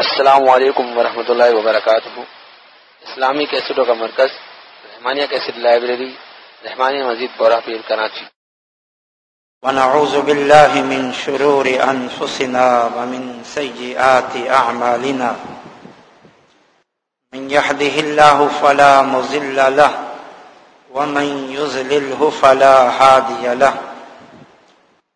السلام علیکم ورحمۃ اللہ وبرکاتہ۔ اسلامی کیسٹوں کا مرکز، رحمانیہ کیسٹ لائبریری، رحمانیہ مزید بورا پیر کراچی۔ ونعوذ بالله من شرور أنفسنا ومن سيئات أعمالنا من يحده الله فلا مزل له، ومن يزلله فلا هادي له۔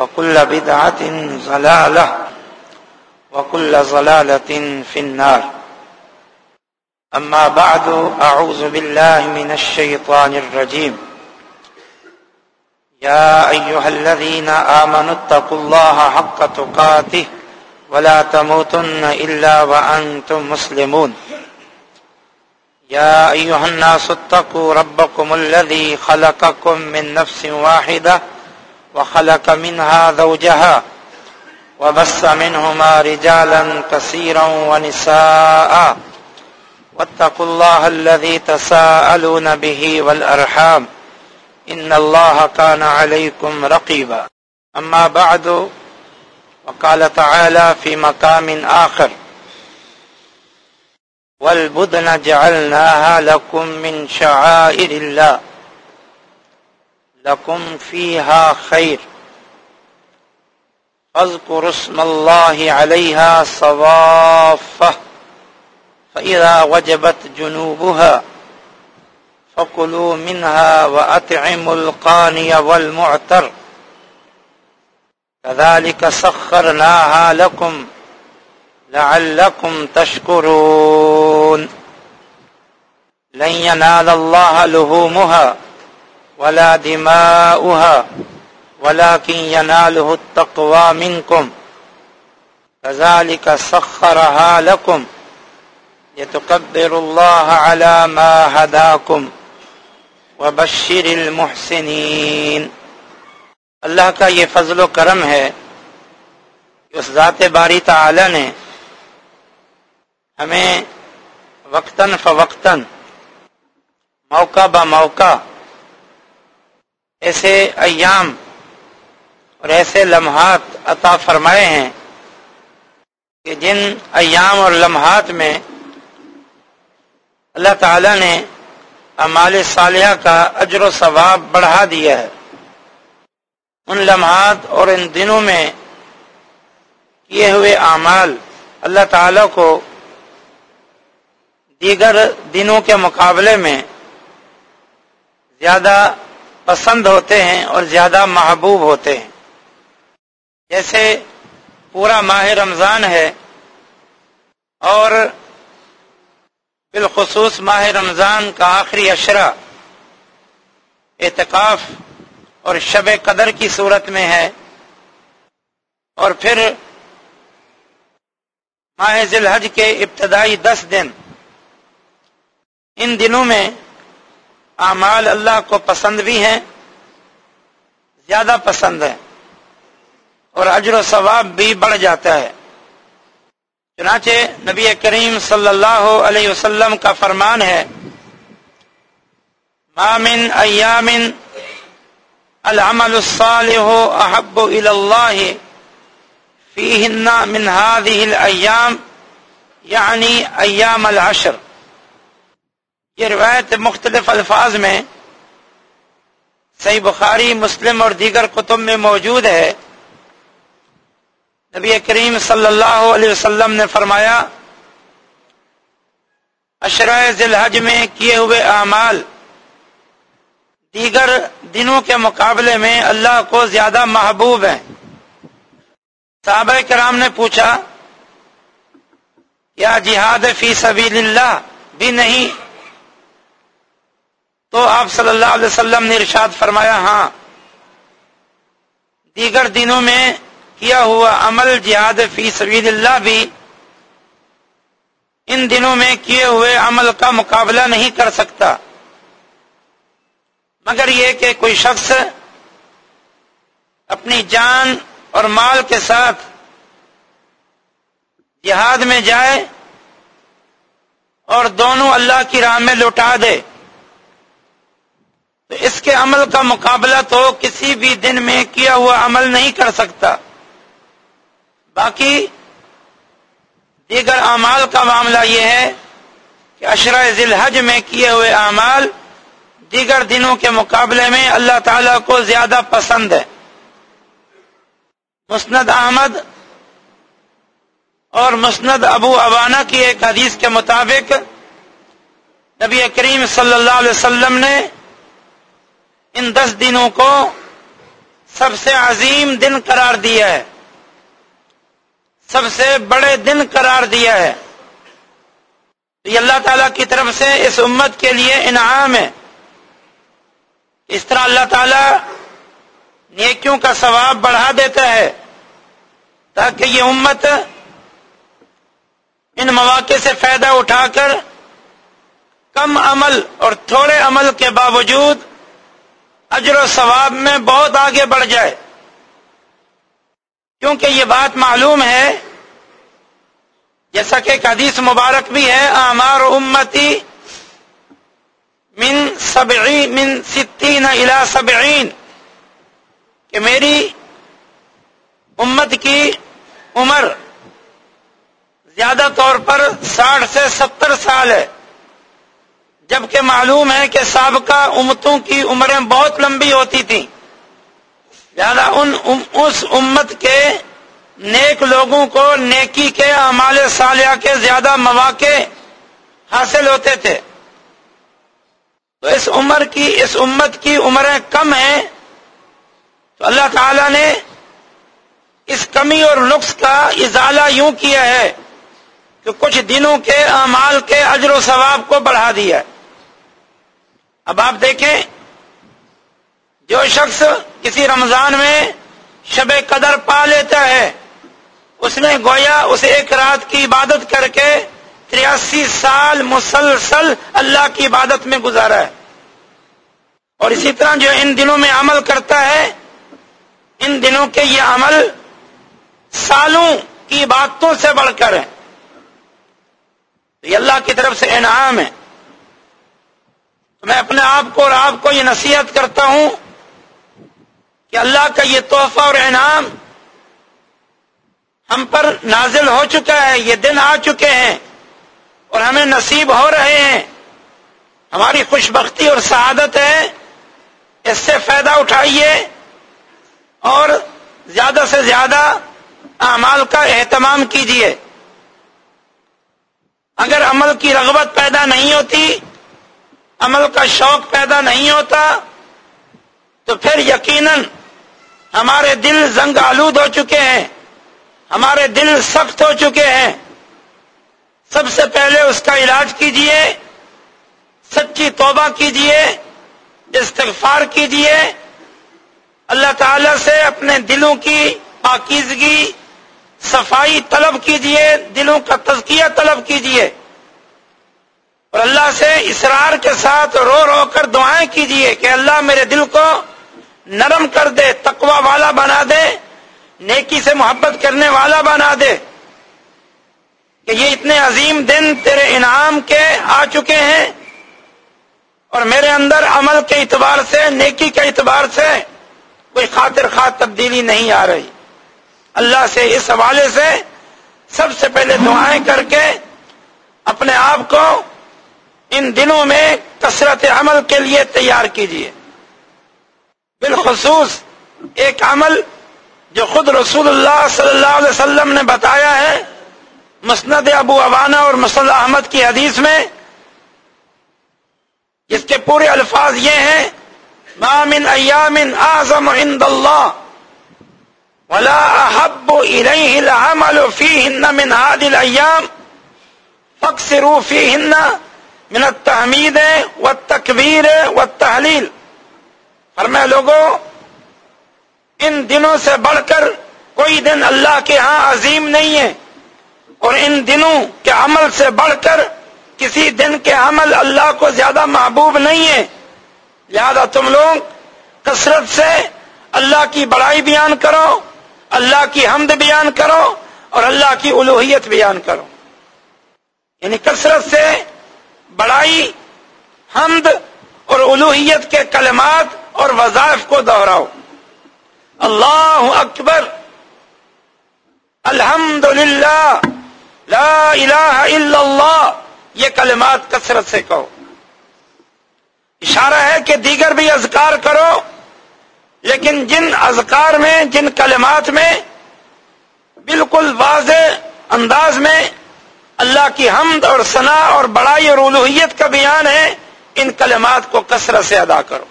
وكل بدعة زلالة وكل زلالة في النار. أما بعد، أعوذ بالله من الشيطان الرجيم. يا أيها الذين آمنوا اتقوا الله حق تقاته ولا تموتن إلا وأنتم مسلمون. يا أيها الناس اتقوا ربكم الذي خلقكم من نفس واحدة وخلق منها زوجها وبس منهما رجالا كثيرا ونساء. واتقوا الله الذي تساءلون به والأرحام. إن الله كان عليكم رقيبا. أما بعد، وقال تعالى في مقام آخر والبدن جعلناها لكم من شعائر الله. لكم فيها خير فاذكروا اسم الله عليها صوافة فإذا وجبت جنوبها فكلوا منها وأطعموا القاني والمعتر كذلك سخرناها لكم لعلكم تشكرون لن ينال الله لهومها ولا دماؤها، ولكن يناله التقوى منكم. كذلك سخرها لكم يتكبر الله على ما هداكم وبشر المحسنين. اللہ کا یہ فضل و کرم ہے کہ اس ذات باری تعالی نے ہمیں وقتاً فوقتاً، موقع با موقع ایسے ایام اور ایسے لمحات عطا فرمائے ہیں کہ جن ایام اور لمحات میں اللہ تعالی نے امال صالحہ کا اجر و ثواب بڑھا دیا ہے۔ ان لمحات اور ان دنوں میں کیے ہوئے اعمال اللہ تعالی کو دیگر دنوں کے مقابلے میں زیادہ پسند ہوتے ہیں اور زیادہ محبوب ہوتے ہیں۔ جیسے پورا ماہ رمضان ہے اور بالخصوص ماہ رمضان کا آخری اشرہ اعتکاف اور شب قدر کی صورت میں ہے اور پھر ماہ ذی الحج کے ابتدائی دس دن۔ ان دنوں میں اعمال اللہ کو پسند بھی ہیں، زیادہ پسند ہے اور اجر و ثواب بھی بڑھ جاتا ہے۔ چنانچہ نبی کریم صلی اللہ علیہ وسلم کا فرمان ہے مامن ایامن العمل الصالح احب الى الله فيهن من هذه الايام يعني یعنی ایام العشر۔ یہ روایت مختلف الفاظ میں صحیح بخاری، مسلم اور دیگر کتب میں موجود ہے۔ نبی کریم صلی اللہ علیہ وسلم نے فرمایا اشرۂ ذی الحج میں کیے ہوئے اعمال دیگر دنوں کے مقابلے میں اللہ کو زیادہ محبوب ہیں۔ صحابہ کرام نے پوچھا کیا جہاد فی سبیل اللہ بھی نہیں تو آپ صلی اللہ علیہ وسلم نے ارشاد فرمایا ہاں دیگر دنوں میں کیا ہوا عمل جہاد فی سبیل اللہ بھی ان ان دنوں میں کیے ہوئے عمل کا مقابلہ نہیں کر سکتا۔ مگر یہ کہ کوئی شخص اپنی جان اور مال کے ساتھ جہاد میں جائے اور دونوں اللہ کی راہ میں لوٹا دے۔ تو اس کے عمل کا مقابلہ تو کسی بھی دن میں کیا ہوا عمل نہیں کر سکتا۔ باقی دیگر اعمال کا معاملہ یہ ہے کہ اشرا ذی الحج میں کیے ہوئے اعمال دیگر دنوں کے مقابلے میں اللہ تعالی کو زیادہ پسند ہے۔ مسند احمد اور مسند ابو ابانا کی ایک حدیث کے مطابق نبی کریم صلی اللہ علیہ وسلم نے ان دس دنوں کو سب سے عظیم دن قرار دیا ہے۔ سب سے بڑے دن قرار دیا ہے۔ یہ اللہ تعالی کی طرف سے اس امت کے لیے انعام ہے۔ اس طرح اللہ تعالی نیکیوں کا ثواب بڑھا دیتا ہے تاکہ یہ امت ان مواقع سے فائدہ اٹھا کر کم عمل اور تھوڑے عمل کے باوجود اجر و ثواب میں بہت آگے بڑھ جائے۔ کیونکہ یہ بات معلوم ہے، جیسا کہ ایک حدیث مبارک بھی ہے، آمار امتی من سبعین من ستین الى سبعین، کہ میری امت کی عمر زیادہ طور پر ساٹھ سے ستر سال ہے۔ جبکہ معلوم ہے کہ سابقہ امتوں کی عمریں بہت لمبی ہوتی تھیں۔ لہذا ان اس امت کے نیک لوگوں کو نیکی کے اعمال صالحہ کے زیادہ مواقع حاصل ہوتے تھے۔ تو اس عمر کی اس امت کی عمریں کم ہیں۔ تو اللہ تعالی نے اس کمی اور نقص کا ازالہ یوں کیا ہے کہ کچھ دنوں کے اعمال کے اجر و ثواب کو بڑھا دیا ہے۔ اب آپ دیکھیں، جو شخص کسی رمضان میں شب قدر پا لیتا ہے، اس نے گویا اس ایک رات کی عبادت کر کے تریاسی سال مسلسل اللہ کی عبادت میں گزارا ہے۔ اور اسی طرح جو ان دنوں میں عمل کرتا ہے، ان دنوں کے یہ عمل سالوں کی باتوں سے بڑھ کر ہے۔ یہ اللہ کی طرف سے انعام ہے۔ تو میں اپنے آپ کو اور آپ کو یہ نصیحت کرتا ہوں کہ اللہ کا یہ تحفہ اور انعام ہم پر نازل ہو چکا ہے، یہ دن آ چکے ہیں اور ہمیں نصیب ہو رہے ہیں۔ ہماری خوش بختی اور سعادت ہے، اس سے فائدہ اٹھائیے اور زیادہ سے زیادہ اعمال کا اہتمام کیجیے۔ اگر عمل کی رغبت پیدا نہیں ہوتی عمل کا شوق پیدا نہیں ہوتا، تو پھر یقیناً ہمارے دل زنگ آلود ہو چکے ہیں، ہمارے دل سخت ہو چکے ہیں۔ سب سے پہلے اس کا علاج کیجیے، سچی توبہ کیجیے، استغفار کیجیے۔ اللہ تعالی سے اپنے دلوں کی پاکیزگی، صفائی طلب کیجیے، دلوں کا تزکیہ طلب کیجیے۔ اور اللہ سے اسرار کے ساتھ رو رو کر دعائیں کیجیے کہ اللہ میرے دل کو نرم کر دے تقوا والا بنا دے، نیکی سے محبت کرنے والا بنا دے۔ کہ یہ اتنے عظیم دن تیرے انعام کے آ چکے ہیں اور میرے اندر عمل کے اعتبار سے، نیکی کے اعتبار سے کوئی خاطر خواہ تبدیلی نہیں آ رہی۔ اللہ سے اس حوالے سے سب سے پہلے دعائیں کر کے اپنے آپ کو ان دنوں میں کثرت عمل کے لیے تیار کیجیے بالخصوص ایک عمل جو خود رسول اللہ صلی اللہ علیہ وسلم نے بتایا ہے، مسند ابو ابانا اور مسل احمد کی حدیث میں۔ جس کے پورے الفاظ یہ ہیں مامن ایام اعظم عند اللہ ولا احب الیہ العمل فیہن من هذه الايام فاكثروا فیہن من التحمید والتکبیر والتحلیل فرمائے لوگوں ان دنوں سے بڑھ کر کوئی دن اللہ کے ہاں عظیم نہیں ہے، اور ان دنوں کے عمل سے بڑھ کر کسی دن کے عمل اللہ کو زیادہ محبوب نہیں ہے۔ لہذا تم لوگ کثرت سے اللہ کی بڑائی بیان کرو، اللہ کی حمد بیان کرو، اور اللہ کی الوحیت بیان کرو۔ یعنی کثرت سے بڑائی، حمد اور الوحیت کے کلمات اور وظائف کو دوہراؤ اللہ اکبر۔ الحمد للہ لا الہ الا اللہ۔ یہ کلمات کثرت سے کہو۔ اشارہ ہے کہ دیگر بھی اذکار کرو، لیکن جن اذکار میں، جن کلمات میں، بالکل واضح انداز میں اللہ کی حمد اور ثنا اور بڑائی اور الوحیت کا بیان ہے، ان کلمات کو کثرت سے ادا کرو۔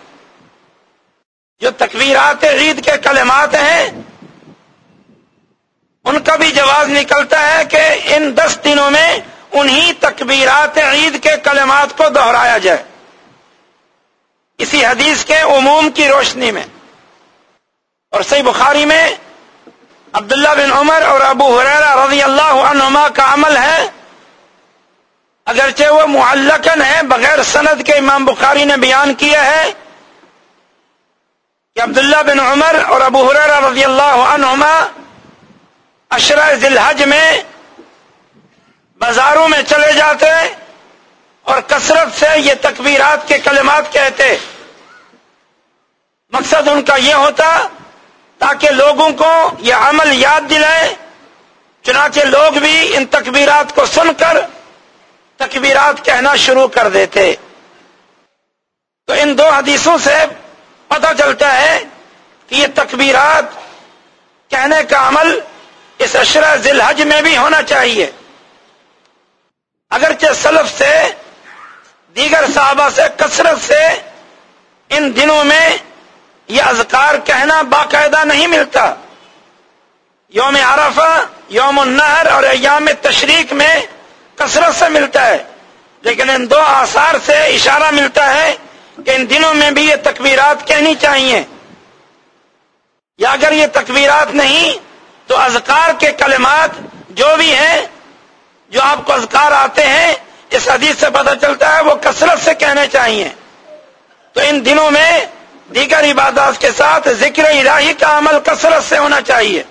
جو تکویرات عید کے کلمات ہیں، ان کا بھی جواز نکلتا ہے کہ ان دس دنوں میں انہی تکبیرات عید کے کلمات کو دہرایا جائے۔ اسی حدیث کے عموم کی روشنی میں۔ اور صحیح بخاری میں عبداللہ بن عمر اور ابو حریرہ رضی اللہ عنہما کا عمل ہے اگرچہ وہ معلقن ہے بغیر سند کے امام بخاری نے بیان کیا ہے کہ عبداللہ بن عمر اور ابو حریرہ رضی اللہ عنہما اشرا ذی میں بازاروں میں چلے جاتے اور کثرت سے یہ تکبیرات کے کلمات کہتے۔ مقصد ان کا یہ ہوتا تاکہ لوگوں کو یہ عمل یاد دلائے، چنانچہ لوگ بھی ان تکبیرات کو سن کر تکبیرات کہنا شروع کر دیتے۔ تو ان دو حدیثوں سے پتہ چلتا ہے کہ یہ تکبیرات کہنے کا عمل اس اشرا ذی میں بھی ہونا چاہیے۔ اگرچہ سلف سے، دیگر صحابہ سے، کثرت سے ان دنوں میں یہ اذکار کہنا باقاعدہ نہیں ملتا۔ یوم عرفہ، یوم النہر اور ایام تشریق میں کثرت سے ملتا ہے۔ لیکن ان دو آثار سے اشارہ ملتا ہے کہ ان دنوں میں بھی یہ تکبیرات کہنی چاہیے۔ یا اگر یہ تکبیرات نہیں، تو اذکار کے کلمات جو بھی ہیں، جو آپ کو اذکار آتے ہیں، اس حدیث سے پتہ چلتا ہے وہ کثرت سے کہنے چاہیے۔ تو ان دنوں میں دیگر عبادات کے ساتھ ذکر الہی کا عمل کثرت سے ہونا چاہیے۔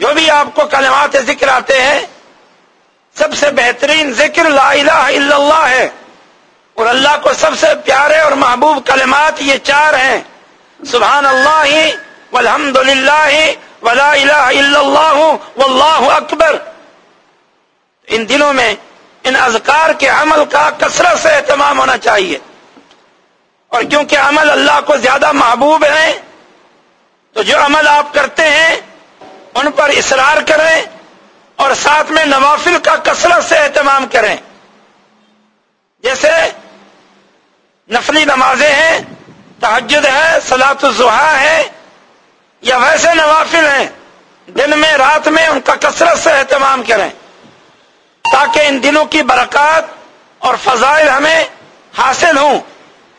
جو بھی آپ کو کلمات ذکر آتے ہیں سب سے بہترین ذکر لا الہ الا اللہ ہے۔ اور اللہ کو سب سے پیارے اور محبوب کلمات یہ چار ہیں۔ سبحان اللہ والحمد للہ ولا الہ الا اللہ واللہ اکبر۔ ان دنوں میں ان اذکار کے عمل کا کثرت سے اہتمام ہونا چاہیے۔ اور کیونکہ عمل اللہ کو زیادہ محبوب ہے، تو جو عمل آپ کرتے ہیں، ان پر اصرار کریں۔ اور ساتھ میں نوافل کا کثرت سے اہتمام کریں۔ جیسے نفلی نمازیں ہیں تحجد ہے سلاط الظہا ہے یا ویسے نوافل ہیں، دن میں، رات میں ان کا کثرت سے اہتمام کریں۔ تاکہ ان دنوں کی برکات اور فضائل ہمیں حاصل ہوں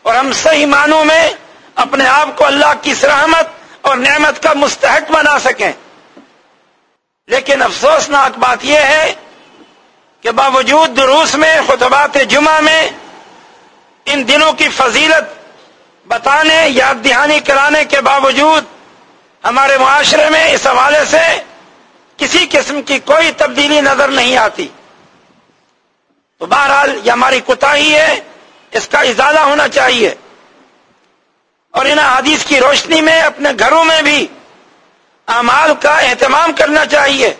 اور ہم صحیح معنوں میں اپنے آپ کو اللہ کی سرحمت اور نعمت کا مستحق بنا سکیں۔ لیکن افسوسناک بات یہ ہے کہ باوجود دروس میں، خطبات جمعہ میں ان دنوں کی فضیلت بتانے، یاد دہانی کرانے کے باوجود ہمارے معاشرے میں اس حوالے سے کسی قسم کی کوئی تبدیلی نظر نہیں آتی۔ تو بہرحال یہ ہماری کوتا ہے، اس کا ازالہ ہونا چاہیے۔ اور ان حدیث کی روشنی میں، اپنے گھروں میں بھی اعمال کا اہتمام کرنا چاہیے۔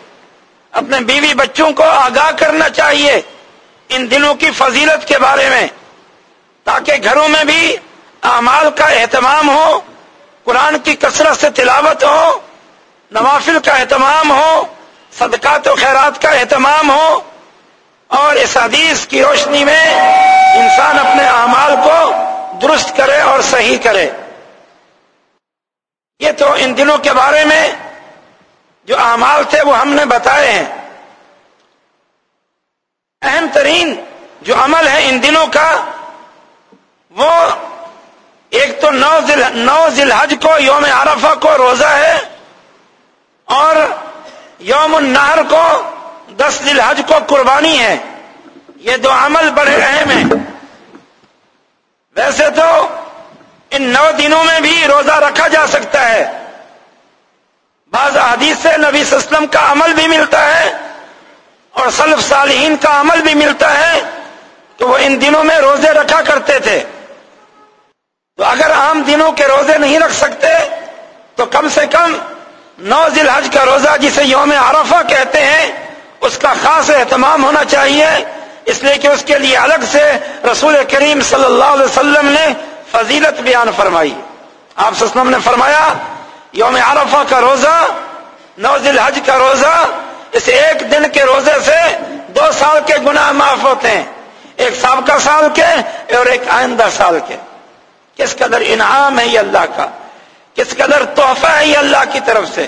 اپنے بیوی بچوں کو آگاہ کرنا چاہیے ان دنوں کی فضیلت کے بارے میں، تاکہ گھروں میں بھی اعمال کا اہتمام ہو، قرآن کی کثرت سے تلاوت ہو، نوافل کا اہتمام ہو، صدقات و خیرات کا اہتمام ہو، اور اس حدیث کی روشنی میں انسان اپنے اعمال کو درست کرے اور صحیح کرے۔ یہ تو ان دنوں کے بارے میں جو اعمال تھے وہ ہم نے بتائے ہیں۔ اہم ترین جو عمل ہے ان دنوں کا وہ ایک تو نو نو ذی کو، یوم عرفہ کو روزہ ہے اور یوم النہر کو دس دل حج کو قربانی ہے۔ یہ دو عمل بڑے اہم ہیں۔ ویسے تو ان نو دنوں میں بھی روزہ رکھا جا سکتا ہے۔ بعض حدیث سے نبی اسلم کا عمل بھی ملتا ہے اور سلف صالحین کا عمل بھی ملتا ہے تو وہ ان دنوں میں روزے رکھا کرتے تھے۔ تو اگر عام دنوں کے روزے نہیں رکھ سکتے تو کم سے کم نو ذی الحج کا روزہ جسے یوم عرفہ کہتے ہیں، اس کا خاص اہتمام ہونا چاہیے۔ اس لیے کہ اس کے لیے الگ سے رسول کریم صلی اللہ علیہ وسلم نے فضیلت بیان فرمائی۔ آپ وسلم نے فرمایا، یوم عرفہ کا روزہ نو الحج کا روزہ، اس ایک دن کے روزے سے دو سال کے گناہ معاف ہوتے ہیں۔ ایک سابقہ سال کے اور ایک آئندہ سال کے۔ کس قدر انعام ہے یہ اللہ کا؟ کس قدر تحفہ ہے یہ اللہ کی طرف سے؟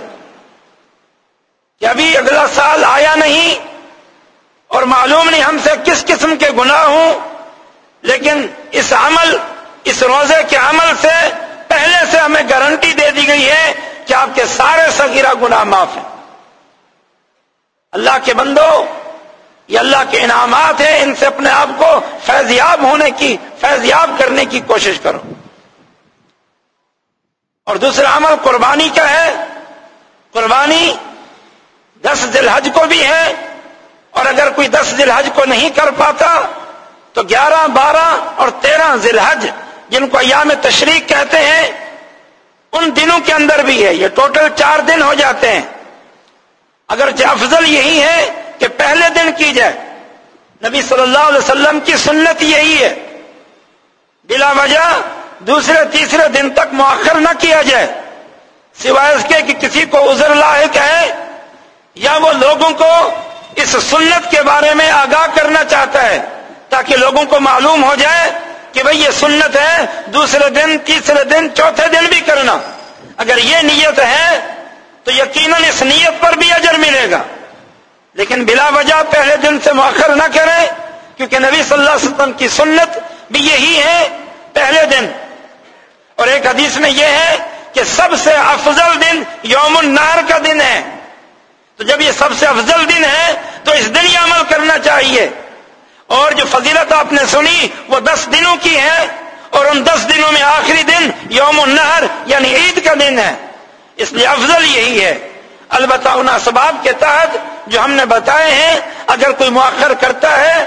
کہ ابھی اگلا سال آیا نہیں اور معلوم نہیں ہم سے کس قسم کے گناہ ہوں، لیکن اس عمل اس روزے کے عمل سے پہلے سے ہمیں گارنٹی دے دی گئی ہے کہ آپ کے سارے سگیرہ گناہ معاف ہیں۔ اللہ کے بندو یہ اللہ کے انعامات ہیں، ان سے اپنے آپ کو فیضیاب ہونے کی فیضیاب کرنے کی کوشش کرو۔ اور دوسرا عمل قربانی کا ہے۔ قربانی دس دل حج کو بھی ہے۔ اور اگر کوئی دس دل حج کو نہیں کر پاتا تو گیارہ، بارہ اور تیرہ ذی الحج جن کو ایام تشریق کہتے ہیں، ان دنوں کے اندر بھی ہے۔ یہ ٹوٹل چار دن ہو جاتے ہیں۔ اگرچہ افضل یہی ہے کہ پہلے دن کی جائے۔ نبی صلی اللہ علیہ وسلم کی سنت یہی ہے۔ بلا وجہ دوسرے، تیسرے دن تک مؤخر نہ کیا جائے۔ سوائے اس کے کہ کسی کو عذر لاحق ہے یا وہ لوگوں کو اس سنت کے بارے میں آگاہ کرنا چاہتا ہے تاکہ لوگوں کو معلوم ہو جائے کہ بھئی یہ سنت ہے، دوسرے دن، تیسرے دن، چوتھے دن بھی کرنا۔ اگر یہ نیت ہے، تو یقیناً اس نیت پر بھی اجر ملے گا۔ لیکن بلا وجہ پہلے دن سے مؤخر نہ کرے کیونکہ نبی صلی اللہ علیہ وسلم کی سنت بھی یہی ہے، پہلے دن۔ اور ایک حدیث میں یہ ہے کہ سب سے افضل دن یوم النار کا دن ہے۔ تو جب یہ سب سے افضل دن ہے، تو اس دن یہ عمل کرنا چاہیے۔ اور جو فضیلت آپ نے سنی وہ دس دنوں کی ہے اور ان دس دنوں میں آخری دن یوم النہر یعنی عید کا دن ہے۔ اس لیے افضل یہی ہے۔ البتہ ان اسباب کے تحت جو ہم نے بتائے ہیں، اگر کوئی مؤخر کرتا ہے،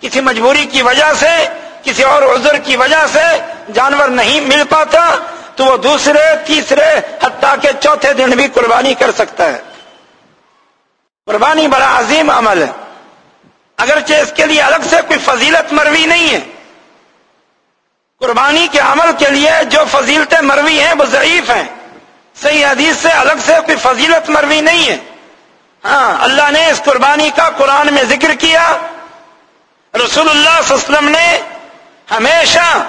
کسی مجبوری کی وجہ سے، کسی اور عذر کی وجہ سے جانور نہیں مل پاتا، تو وہ دوسرے، تیسرے، حتیٰ کے چوتھے دن بھی قربانی کر سکتا ہے۔ قربانی بڑا عظیم عمل ہے۔ اگرچہ اس کے لیے الگ سے کوئی فضیلت مروی نہیں ہے۔ قربانی کے عمل کے لیے جو فضیلتیں مروی ہیں وہ ضعیف ہیں۔ صحیح حدیث سے الگ سے کوئی فضیلت مروی نہیں ہے۔ ہاں اللہ نے اس قربانی کا قرآن میں ذکر کیا۔ رسول اللہ صلی اللہ علیہ وسلم نے ہمیشہ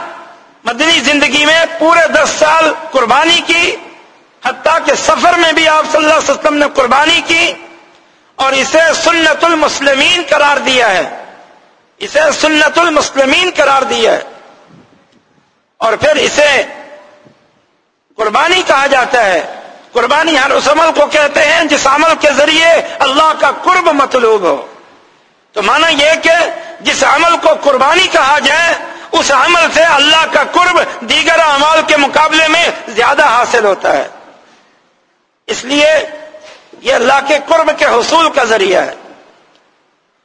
مدنی زندگی میں پورے دس سال قربانی کی، حتیٰ کہ سفر میں بھی آپ صلی اللہ علیہ وسلم نے قربانی کی۔ اور اسے سنت المسلمین قرار دیا ہے۔ اسے سنت المسلمین قرار دیا ہے۔ اور پھر اسے قربانی کہا جاتا ہے۔ قربانی ہر اس عمل کو کہتے ہیں جس عمل کے ذریعے اللہ کا قرب مطلوب ہو۔ تو مانا یہ کہ جس عمل کو قربانی کہا جائے، اس عمل سے اللہ کا قرب دیگر اعمال کے مقابلے میں زیادہ حاصل ہوتا ہے۔ اس لیے یہ اللہ کے قرب کے حصول کا ذریعہ ہے۔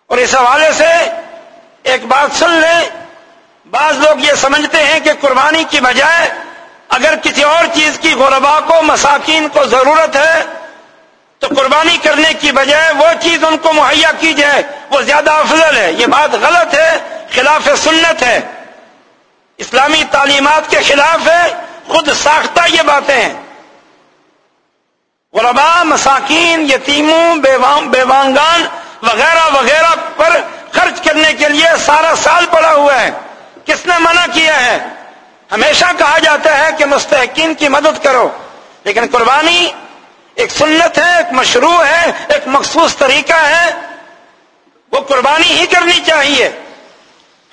اور اس حوالے سے ایک بات سن لیں، بعض لوگ یہ سمجھتے ہیں کہ قربانی کی بجائے اگر کسی اور چیز کی غربا کو، مساکین کو ضرورت ہے، تو قربانی کرنے کی بجائے وہ چیز ان کو مہیا کی جائے۔ وہ زیادہ افضل ہے۔ یہ بات غلط ہے، خلاف سنت ہے۔ اسلامی تعلیمات کے خلاف ہے۔ خود ساختہ یہ باتیں ہیں۔ غربا مساکین، یتیموں بیوانگان وغیرہ وغیرہ پر خرچ کرنے کے لیے سارا سال پڑا ہوا ہے۔ کس نے منع کیا ہے؟ ہمیشہ کہا جاتا ہے کہ مستحقین کی مدد کرو۔ لیکن قربانی ایک سنت ہے، ایک مشروع ہے، ایک مخصوص طریقہ ہے۔ وہ قربانی ہی کرنی چاہیے۔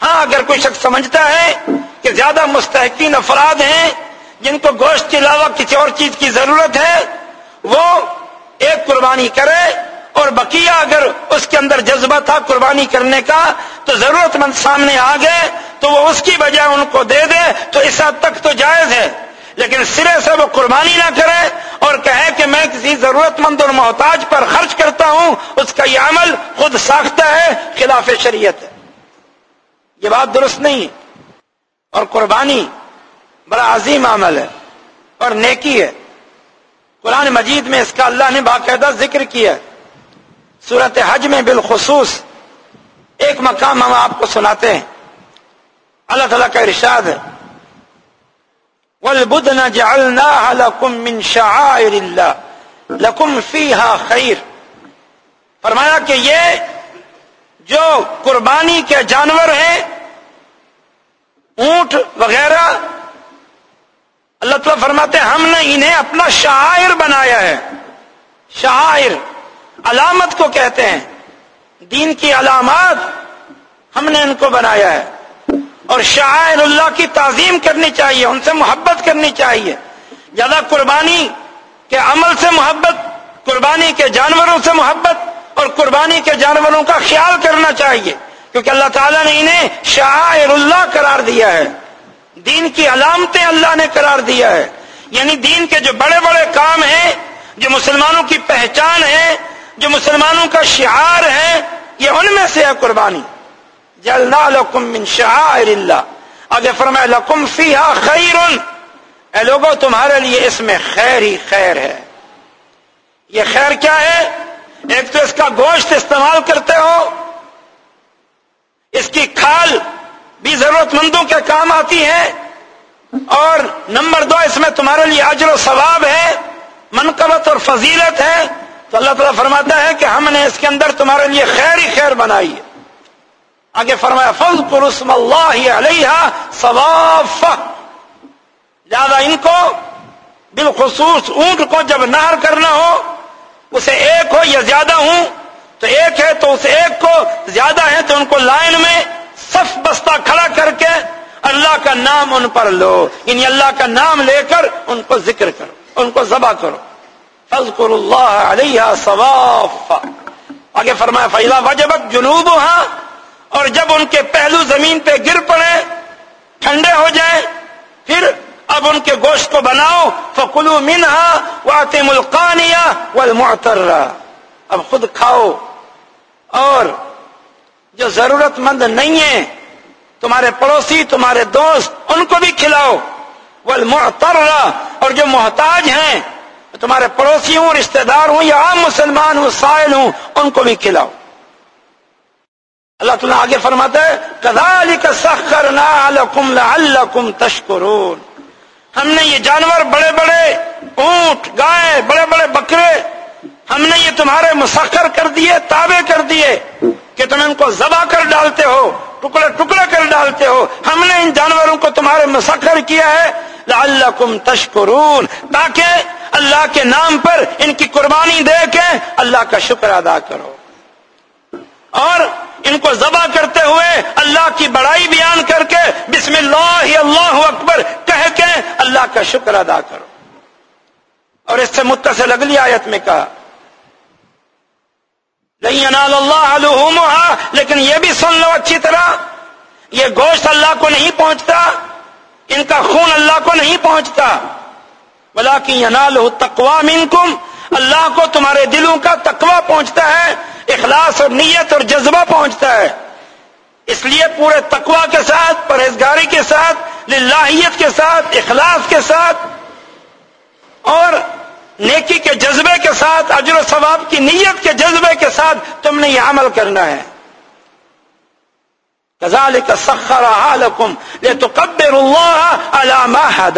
ہاں اگر کوئی شخص سمجھتا ہے کہ زیادہ مستحقین افراد ہیں، جن کو گوشت کے علاوہ کسی اور چیز کی ضرورت ہے وہ ایک قربانی کرے اور بقیہ اگر اس کے اندر جذبہ تھا قربانی کرنے کا تو ضرورت مند سامنے آ گئے تو وہ اس کی بجائے ان کو دے دے تو اس حد تک تو جائز ہے۔ لیکن سرے سے وہ قربانی نہ کرے اور کہے کہ میں کسی ضرورت مند اور محتاج پر خرچ کرتا ہوں، اس کا یہ عمل خود ساختہ ہے، خلاف شریعت ہے۔ یہ بات درست نہیں اور قربانی بڑا عظیم عمل ہے اور نیکی ہے۔ قرآن مجید میں اس کا اللہ نے باقاعدہ ذکر کیا صورت حج میں بالخصوص ایک مقام ہم آپ کو سناتے ہیں۔ اللہ تعالیٰ کا ارشاد ہے۔ والبدن جعلناها لكم من شعائر الله لكم فيها خیر فرمایا کہ یہ جو قربانی کے جانور ہیں، اونٹ وغیرہ اللہ تعالیٰ فرماتے ہیں، ہم نے انہیں اپنا شاعر بنایا ہے۔ شاعر، علامت کو کہتے ہیں۔ دین کی علامات ہم نے ان کو بنایا ہے۔ اور شاعر اللہ کی تعظیم کرنی چاہیے، ان سے محبت کرنی چاہیے۔ زیادہ قربانی کے عمل سے محبت، قربانی کے جانوروں سے محبت اور قربانی کے جانوروں کا خیال کرنا چاہیے۔ کیونکہ اللہ تعالیٰ نے انہیں شاعر اللہ قرار دیا ہے۔ دین کی علامتیں اللہ نے قرار دیا ہے۔ یعنی دین کے جو بڑے بڑے کام ہیں، جو مسلمانوں کی پہچان ہے، جو مسلمانوں کا شعار ہے، یہ ان میں سے ہے قربانی۔ جلنا لکم من شعائر اللہ۔ آگے فرمائے لکم فیہا خیر اے لوگوں تمہارے لیے اس میں خیر ہی خیر ہے۔ یہ خیر کیا ہے؟ ایک تو اس کا گوشت استعمال کرتے ہو، اس کی کھال بھی ضرورت مندوں کے کام آتی ہے اور نمبر دو، اس میں تمہارے لیے اجر و ثواب ہے، منقبت اور فضیلت ہے۔ تو اللہ تعالیٰ فرماتا ہے کہ ہم نے اس کے اندر تمہارے لیے خیر ہی خیر بنائی ہے۔ آگے فرمایا فض قرسم اللہ علیہ ثواف زیادہ ان کو بالخصوص اونٹ کو جب نہر کرنا ہو، اسے ایک ہو یا زیادہ ہوں، تو ایک ہے، تو اسے ایک کو زیادہ ہے، تو ان کو لائن میں صف بستہ کھڑا کر کے اللہ کا نام ان پر لو یعنی اللہ کا نام لے کر ان کو ذکر کرو، ان کو ذبح کرو۔ فضکر اللہ علیہ ثواف آگے فرمایا فیلا وجبت جنوب ہاں اور جب ان کے پہلو زمین پہ گر پڑے، ٹھنڈے ہو جائیں، پھر اب ان کے گوشت کو بناؤ فکلو منہا واطم ملکانیا والمعترہ اب خود کھاؤ، اور جو ضرورت مند نہیں ہے تمہارے پڑوسی، تمہارے دوست، ان کو بھی کھلاؤ۔ والمعترہ، اور جو محتاج ہیں، تمہارے پڑوسی ہوں رشتہ دار ہوں یا عام مسلمان ہوں، سائل ہوں، ان کو بھی کھلاؤ۔ اللہ تعالیٰ آگے فرماتا ہے کدالی کا سخر نہ تشکرون۔ ہم نے یہ جانور بڑے بڑے اونٹ، گائے، بڑے بڑے بکرے، ہم نے یہ تمہارے مسخر کر دیے تابے کر دیے۔ کہ تم ان کو ذبح کر ڈالتے ہو، ٹکڑے ٹکڑے کر ڈالتے ہو۔ ہم نے ان جانوروں کو تمہارے مسخر کیا ہے۔ لعلکم تشکرون۔ تاکہ اللہ کے نام پر ان کی قربانی دے کے اللہ کا شکر ادا کرو۔ اور ان کو ذبح کرتے ہوئے اللہ کی بڑائی بیان کر کے بسم اللہ اللہ اکبر کہہ کے اللہ کا شکر ادا کرو۔ اور اس سے متصل اگلی آیت میں کہا نہیں انال اللہ لیکن یہ بھی سن لو اچھی طرح، یہ گوشت اللہ کو نہیں پہنچتا، ان کا خون اللہ کو نہیں پہنچتا۔ بلا کی انال تقوا منکم، اللہ کو تمہارے دلوں کا تقوا پہنچتا ہے، اخلاص اور نیت اور جذبہ پہنچتا ہے۔ اس لیے پورے تقوا کے ساتھ، پرہیزگاری کے ساتھ، للہیت کے ساتھ، اخلاص کے ساتھ، اور نیکی کے جذبے کے ساتھ، اجر و ثواب کی نیت کے جذبے کے ساتھ تم نے یہ عمل کرنا ہے۔ کزال کا سخر حالکم یہ تو قبر اللہ علامہ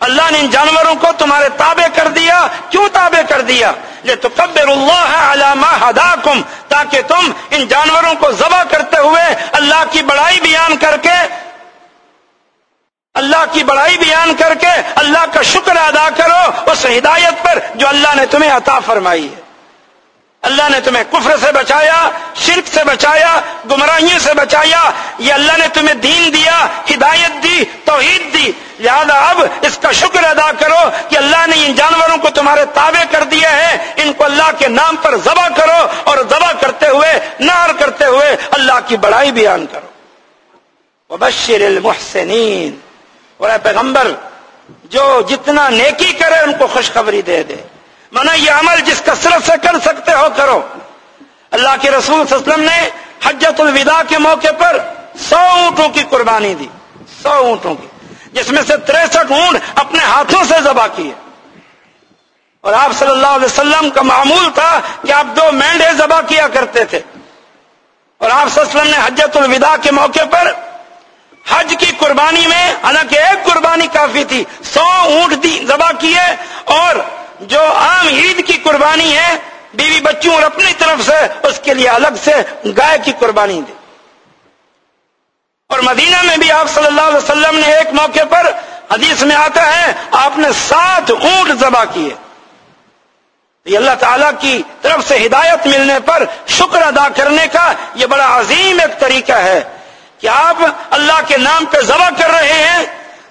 اللہ نے ان جانوروں کو تمہارے تابع کر دیا۔ کیوں تابع کر دیا؟ یہ تو قبر اللہ علامہ ہدا تاکہ تم ان جانوروں کو ذبح کرتے ہوئے اللہ کی بڑائی بیان کر کے اللہ کی بڑائی بیان کر کے اللہ کا شکر ادا کرو اس ہدایت پر جو اللہ نے تمہیں عطا فرمائی ہے۔ اللہ نے تمہیں کفر سے بچایا، شرک سے بچایا، گمراہیوں سے بچایا، یہ اللہ نے تمہیں دین دیا، ہدایت دی، توحید دی۔ لہذا اب اس کا شکر ادا کرو کہ اللہ نے ان جانوروں کو تمہارے تابع کر دیا ہے۔ ان کو اللہ کے نام پر ذبح کرو اور ذبح کرتے ہوئے نار کرتے ہوئے اللہ کی بڑائی بیان کرو۔ وبشر المحسنین۔ اور اے پیغمبر، جو جتنا نیکی کرے ان کو خوشخبری دے دے۔ منا یہ عمل جس کثرت سے کر سکتے ہو کرو۔ اللہ کے رسول صلی اللہ علیہ وسلم نے حجت الوداع کے موقع پر سو اونٹوں کی قربانی دی۔ سو اونٹوں کی۔ جس میں سے تریسٹھ اونٹ اپنے ہاتھوں سے ذبح کیے۔ اور آپ صلی اللہ علیہ وسلم کا معمول تھا کہ آپ دو مینڈے ذبح کیا کرتے تھے۔ اور آپ صلی اللہ علیہ وسلم نے حجت الوداع کے موقع پر حج کی قربانی میں حالانکہ ایک قربانی کافی تھی، سو اونٹ دی ذبح کیے اور جو عام عید کی قربانی ہے، بیوی بچوں اور اپنی طرف سے اس کے لیے الگ سے گائے کی قربانی دی۔ اور مدینہ میں بھی آپ صلی اللہ علیہ وسلم نے ایک موقع پر حدیث میں آتا ہے، آپ نے سات اونٹ ذبح کیے۔ یہ اللہ تعالی کی طرف سے ہدایت ملنے پر شکر ادا کرنے کا یہ بڑا عظیم ایک طریقہ ہے۔ کہ آپ اللہ کے نام پہ ذبح کر رہے ہیں،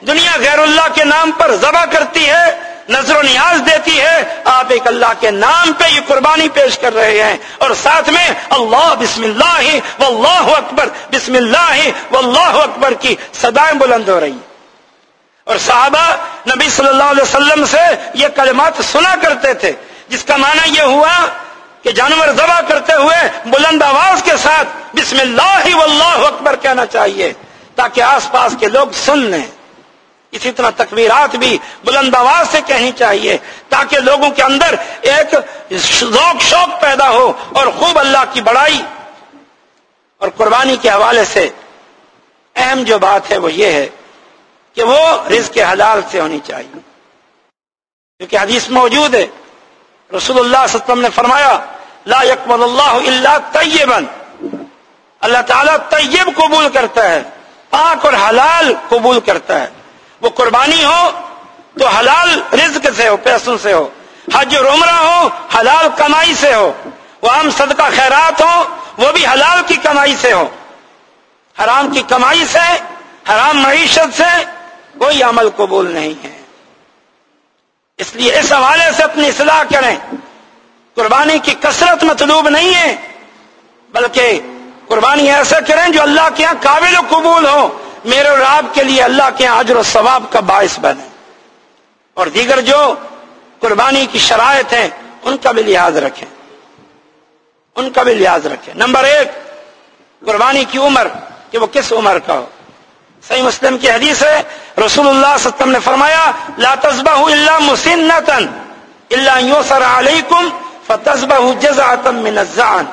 دنیا غیر اللہ کے نام پر ذبح کرتی ہے، نظر و نیاز دیتی ہے، آپ ایک اللہ کے نام پہ یہ قربانی پیش کر رہے ہیں۔ اور ساتھ میں اللہ بسم اللہ، واللہ اکبر، بسم اللہ، واللہ اکبر کی سدائیں بلند ہو رہی اور صحابہ نبی صلی اللہ علیہ وسلم سے یہ کلمات سنا کرتے تھے، جس کا معنی یہ ہوا کہ جانور ذبح کرتے ہوئے بلند آواز کے ساتھ بسم اللہ واللہ اکبر کہنا چاہیے، تاکہ آس پاس کے لوگ سن لیں۔ اسی طرح تکبیرات بھی بلند آواز سے کہنی چاہیے، تاکہ لوگوں کے اندر ایک ذوق شوق پیدا ہو اور خوب اللہ کی بڑائی۔ اور قربانی کے حوالے سے اہم جو بات ہے وہ یہ ہے کہ وہ رزق حلال سے ہونی چاہیے۔ کیونکہ حدیث موجود ہے رسول اللہ صلی اللہ علیہ وسلم نے فرمایا، لا یکمل اللہ اللہ طیبا۔ اللہ تعالیٰ طیب قبول کرتا ہے، پاک اور حلال قبول کرتا ہے۔ وہ قربانی ہو تو حلال رزق سے ہو، پیسوں سے ہو۔ حج اور عمرہ ہو، حلال کمائی سے ہو۔ وہ عام صدقہ خیرات ہو، وہ بھی حلال کی کمائی سے ہو۔ حرام کی کمائی سے، حرام معیشت سے کوئی عمل قبول نہیں ہے۔ اس لیے اس حوالے سے اپنی اصلاح کریں۔ قربانی کی کثرت مطلوب نہیں ہے، بلکہ قربانی ایسا کریں جو اللہ کے یہاں قابل و قبول ہو۔ میرے اور آپ کے لیے اللہ کے عجر و ثواب کا باعث بنے۔ اور دیگر جو قربانی کی شرائط ہیں، ان کا بھی لحاظ رکھیں۔ ان کا بھی لحاظ رکھیں۔ نمبر ایک، قربانی کی عمر، کہ وہ کس عمر کا ہو۔ صحیح مسلم کی حدیث ہے، رسول اللہ صلی اللہ علیہ وسلم نے فرمایا، لا تذبح الا مسنتا، الا يسر علیکم فتذبح جزعه من الزعن.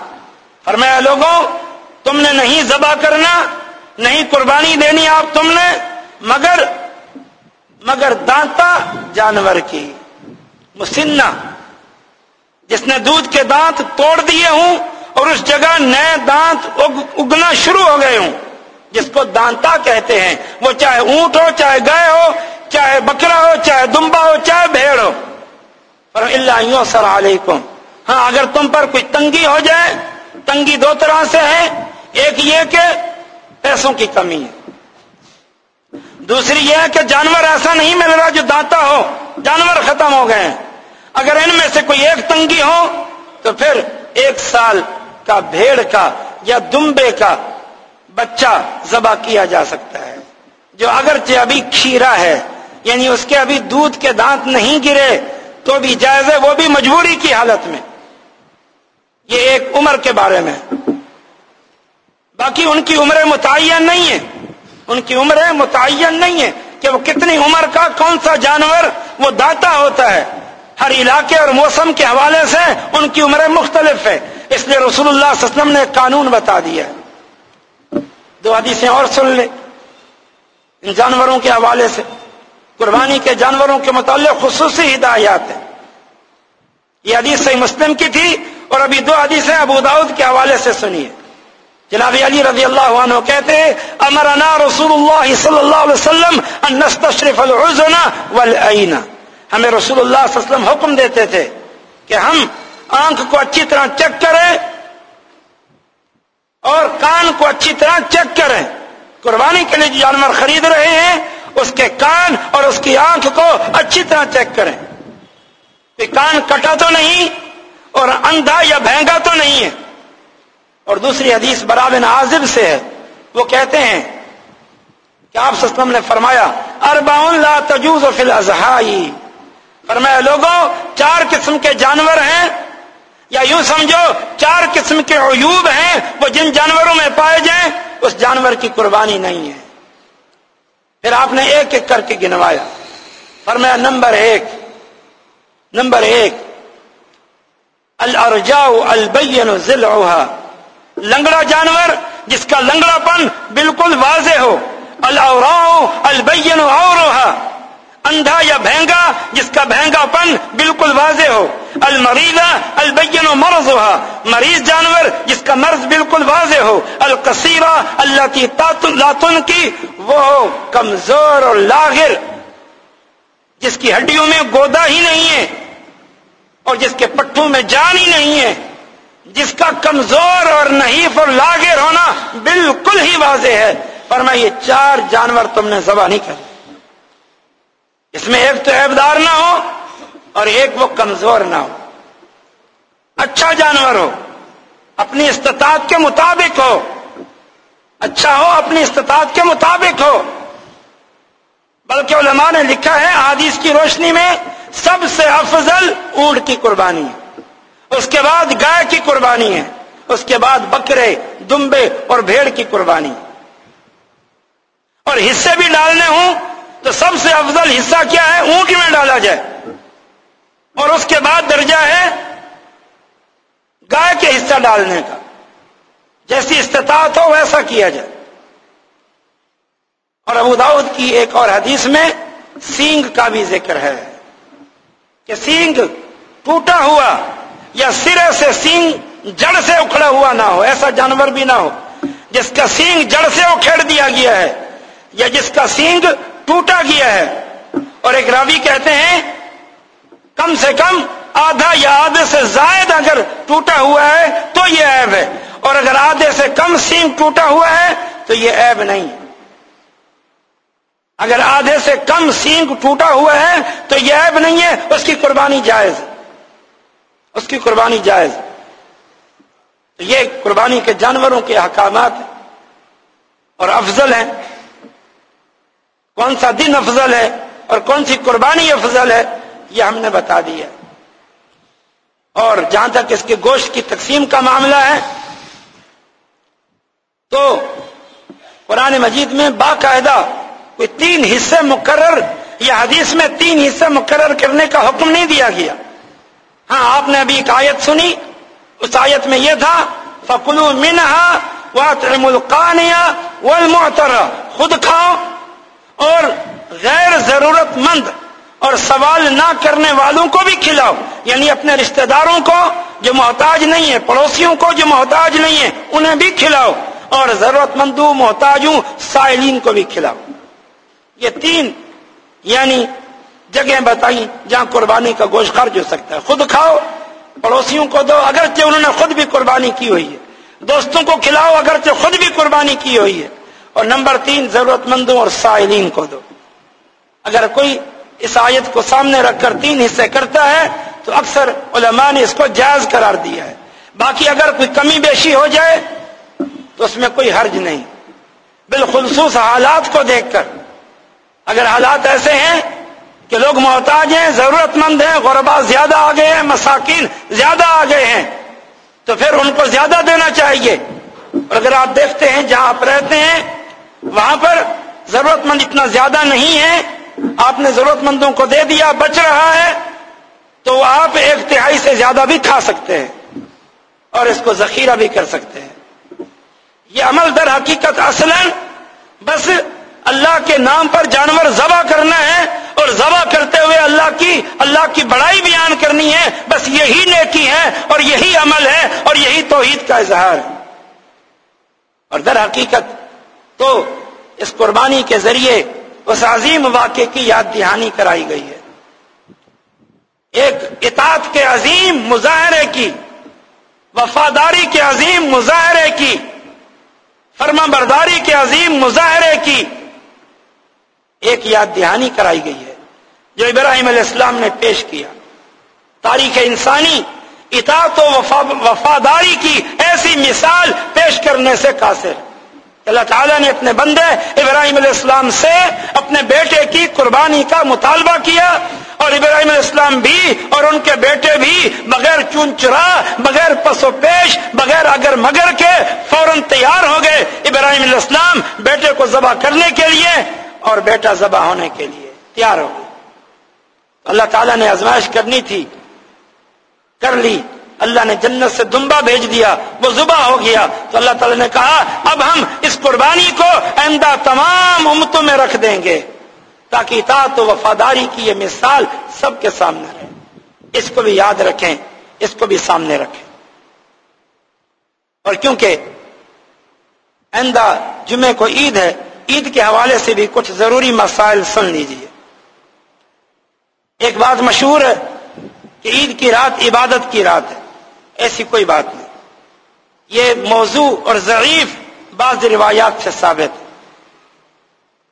فرمایا، لوگوں، تم نے نہیں ذبح کرنا، نہیں قربانی دینی آپ تم نے، مگر مگر دانتا جانور کی۔ مسنہ، جس نے دودھ کے دانت توڑ دیے ہوں اور اس جگہ نئے دانت اگنا شروع ہو گئے ہوں۔ جس کو دانتا کہتے ہیں، وہ چاہے اونٹ ہو، چاہے گائے ہو، چاہے بکرا ہو، چاہے دمبا ہو، چاہے بھیڑ ہو۔ پر اللہ سر علیکم۔ ہاں اگر تم پر کوئی تنگی ہو جائے، تنگی دو طرح سے ہے۔ ایک یہ کہ پیسوں کی کمی ہے۔ دوسری یہ ہے کہ جانور ایسا نہیں مل رہا جو داتا ہو، جانور ختم ہو گئے۔ ہیں اگر ان میں سے کوئی ایک تنگی ہو، تو پھر ایک سال کا بھیڑ کا یا دمبے کا بچہ ذبح کیا جا سکتا ہے۔ جو اگرچہ ابھی کھیرا ہے یعنی اس کے ابھی دودھ کے دانت نہیں گرے، تو بھی جائز ہے، وہ بھی مجبوری کی حالت میں۔ یہ ایک عمر کے بارے میں۔ باقی ان کی عمریں متعین نہیں ہے۔ ان کی عمریں متعین نہیں ہے کہ وہ کتنی عمر کا کون سا جانور، وہ داتا ہوتا ہے۔ ہر علاقے اور موسم کے حوالے سے ان کی عمریں مختلف ہے۔ اس لیے رسول اللہ صلی اللہ علیہ وسلم نے قانون بتا دیا ہے۔ دو حدیثیں اور سن لے۔ ان جانوروں کے حوالے سے۔ قربانی کے جانوروں کے متعلق خصوصی ہدایات ہیں۔ یہ حدیث صحیح مسلم کی تھی اور ابھی دو حدیثیں ابو داود کے حوالے سے سنیے جناب علی رضی اللہ عنہ کہتے امرنا رسول اللہ صلی اللہ علیہ وسلم ان نستشرف العزنا والعین۔ ہمیں رسول اللہ صلی اللہ علیہ وسلم حکم دیتے تھے کہ ہم آنکھ کو اچھی طرح چیک کرے اور کان کو اچھی طرح چیک کریں۔ قربانی کے لیے جو جانور خرید رہے ہیں، اس کے کان اور اس کی آنکھ کو اچھی طرح چیک کریں۔ کہ کان کٹا تو نہیں اور اندھا یا بہنگا تو نہیں ہے۔ اور دوسری حدیث برابن عازب سے ہے۔ وہ کہتے ہیں کہ آپ سسلم نے فرمایا ارباؤن لا تجوز فی الازہائی فرمایا، لوگوں، چار قسم کے جانور ہیں یا یوں سمجھو، چار قسم کے عیوب ہیں وہ جن جانوروں میں پائے جائیں، اس جانور کی قربانی نہیں ہے۔ پھر آپ نے ایک ایک کر کے گنوایا۔ فرمایا، نمبر ایک نمبر ایک الرجا البین ضلع لنگڑا جانور جس کا لنگڑا پن بالکل واضح ہو۔ الراؤ البین اور اندھا یا بہنگا جس کا بہنگا پن بالکل واضح ہو۔ المریضہ البین و مرض ہوا مریض جانور جس کا مرض بالکل واضح ہو۔ القصیرہ اللہ کی لاتن کی، وہ ہو کمزور اور لاغر، جس کی ہڈیوں میں گودا ہی نہیں ہے اور جس کے پٹھوں میں جان ہی نہیں ہے۔ جس کا کمزور اور نحیف اور لاغر ہونا بالکل ہی واضح ہے۔ پر میں یہ چار جانور تم نے ذبح نہیں کر اس میں ایک تو عیبدار نہ ہو اور ایک وہ کمزور نہ ہو۔ اچھا جانور ہو، اپنی استطاعت کے مطابق ہو۔ اچھا ہو، اپنی استطاعت کے مطابق ہو۔ بلکہ علماء نے لکھا ہے حادیث کی روشنی میں سب سے افضل اونٹ کی قربانی ہے۔ اس کے بعد گائے کی قربانی ہے۔ اس کے بعد بکرے، دمبے اور بھیڑ کی قربانی۔ اور حصے بھی ڈالنے ہوں تو سب سے افضل حصہ کیا ہے؟ اونٹ میں ڈالا جائے؟ اور اس کے بعد درجہ ہے گائے کے حصہ ڈالنے کا۔ جیسی استطاعت ہو ویسا کیا جائے۔ اور ابو داود کی ایک اور حدیث میں سینگ کا بھی ذکر ہے کہ سینگ ٹوٹا ہوا یا سرے سے سینگ جڑ سے اکھڑا ہوا نہ ہو، ایسا جانور بھی نہ ہو، جس کا سینگ جڑ سے اکھیڑ دیا گیا ہے یا جس کا سینگ ٹوٹا گیا ہے۔ اور ایک راوی کہتے ہیں، کم سے کم آدھا یا آدھے سے زائد اگر ٹوٹا ہوا ہے تو یہ عیب ہے۔ اور اگر آدھے سے کم سینگ ٹوٹا ہوا ہے تو یہ عیب نہیں۔ اگر آدھے سے کم سینگ ٹوٹا ہوا ہے تو یہ عیب نہیں ہے، اس کی قربانی جائز۔ اس کی قربانی جائز۔ تو یہ قربانی کے جانوروں کے احکامات اور افضل ہیں۔ کون سا دن افضل ہے اور کون سی قربانی افضل ہے، یہ ہم نے بتا دیا۔ اور جہاں تک اس کے گوشت کی تقسیم کا معاملہ ہے، تو قرآن مجید میں باقاعدہ کوئی تین حصے مقرر یا حدیث میں تین حصے مقرر کرنے کا حکم نہیں دیا گیا۔ ہاں آپ نے ابھی ایک آیت سنی، اس آیت میں یہ تھا فکلو منہا ملکانیہ والمعترہ خود کھاؤ اور غیر ضرورت مند اور سوال نہ کرنے والوں کو بھی کھلاؤ۔ یعنی اپنے رشتہ داروں کو جو محتاج نہیں ہے پڑوسیوں کو جو محتاج نہیں ہے انہیں بھی کھلاؤ۔ اور ضرورت مندوں، محتاجوں، سائلین کو بھی کھلاؤ۔ یہ تین یعنی جگہ بتائی جہاں قربانی کا گوشت خرچ ہو سکتا ہے۔ خود کھاؤ، پڑوسیوں کو دو، اگرچہ انہوں نے خود بھی قربانی کی ہوئی ہے۔ دوستوں کو کھلاؤ، اگرچہ خود بھی قربانی کی ہوئی ہے۔ اور نمبر تین ضرورت مندوں اور سائلین کو دو۔ اگر کوئی اس آیت کو سامنے رکھ کر تین حصے کرتا ہے، تو اکثر علماء نے اس کو جائز قرار دیا ہے۔ باقی اگر کوئی کمی بیشی ہو جائے، تو اس میں کوئی حرج نہیں۔ بالخصوص حالات کو دیکھ کر۔ اگر حالات ایسے ہیں کہ لوگ محتاج ہیں ضرورت مند ہیں غربا زیادہ آ گئے ہیں، مساکین زیادہ آ گئے ہیں، تو پھر ان کو زیادہ دینا چاہیے۔ اور اگر آپ دیکھتے ہیں، جہاں آپ رہتے ہیں وہاں پر ضرورت مند اتنا زیادہ نہیں ہے۔ آپ نے ضرورت مندوں کو دے دیا، بچ رہا ہے۔ تو آپ ایک تہائی سے زیادہ بھی کھا سکتے ہیں اور اس کو ذخیرہ بھی کر سکتے ہیں۔ یہ عمل در حقیقت اصل بس اللہ کے نام پر جانور ذبح کرنا ہے اور ذبح کرتے ہوئے اللہ کی اللہ کی بڑائی بیان کرنی ہے۔ بس یہی نیکی ہے اور یہی عمل ہے اور یہی توحید کا اظہار۔ ہے اور در حقیقت تو اس قربانی کے ذریعے اس عظیم واقعے کی یاد دہانی کرائی گئی ہے۔ ایک اطاعت کے عظیم مظاہرے کی، وفاداری کے عظیم مظاہرے کی، فرما برداری کے عظیم مظاہرے کی ایک یاد دہانی کرائی گئی ہے، جو ابراہیم علیہ السلام نے پیش کیا۔ تاریخ انسانی اطاعت و وفاداری کی ایسی مثال پیش کرنے سے قاصر۔ اللہ تعالیٰ نے اپنے بندے ابراہیم علیہ السلام سے اپنے بیٹے کی قربانی کا مطالبہ کیا اور ابراہیم علیہ السلام بھی اور ان کے بیٹے بھی بغیر چون چرا بغیر پس و پیش، بغیر اگر مگر کے فوراً تیار ہو گئے ابراہیم علیہ السلام بیٹے کو ذبح کرنے کے لیے اور بیٹا ذبح ہونے کے لیے تیار ہو گئے۔ اللہ تعالیٰ نے آزمائش کرنی تھی، کر لی۔ اللہ نے جنت سے دمبا بھیج دیا، وہ زبا ہو گیا۔ تو اللہ تعالیٰ نے کہا، اب ہم اس قربانی کو آئندہ تمام امتوں میں رکھ دیں گے، تاکہ اطاعت و وفاداری کی یہ مثال سب کے سامنے رہے۔ اس کو بھی یاد رکھیں، اس کو بھی سامنے رکھیں۔ اور کیونکہ آئندہ جمعے کو عید ہے، عید کے حوالے سے بھی کچھ ضروری مسائل سن لیجیے ایک بات مشہور ہے کہ عید کی رات عبادت کی رات ہے۔ ایسی کوئی بات نہیں۔ یہ موضوع اور ضعیف بعض روایات سے ثابت ہے۔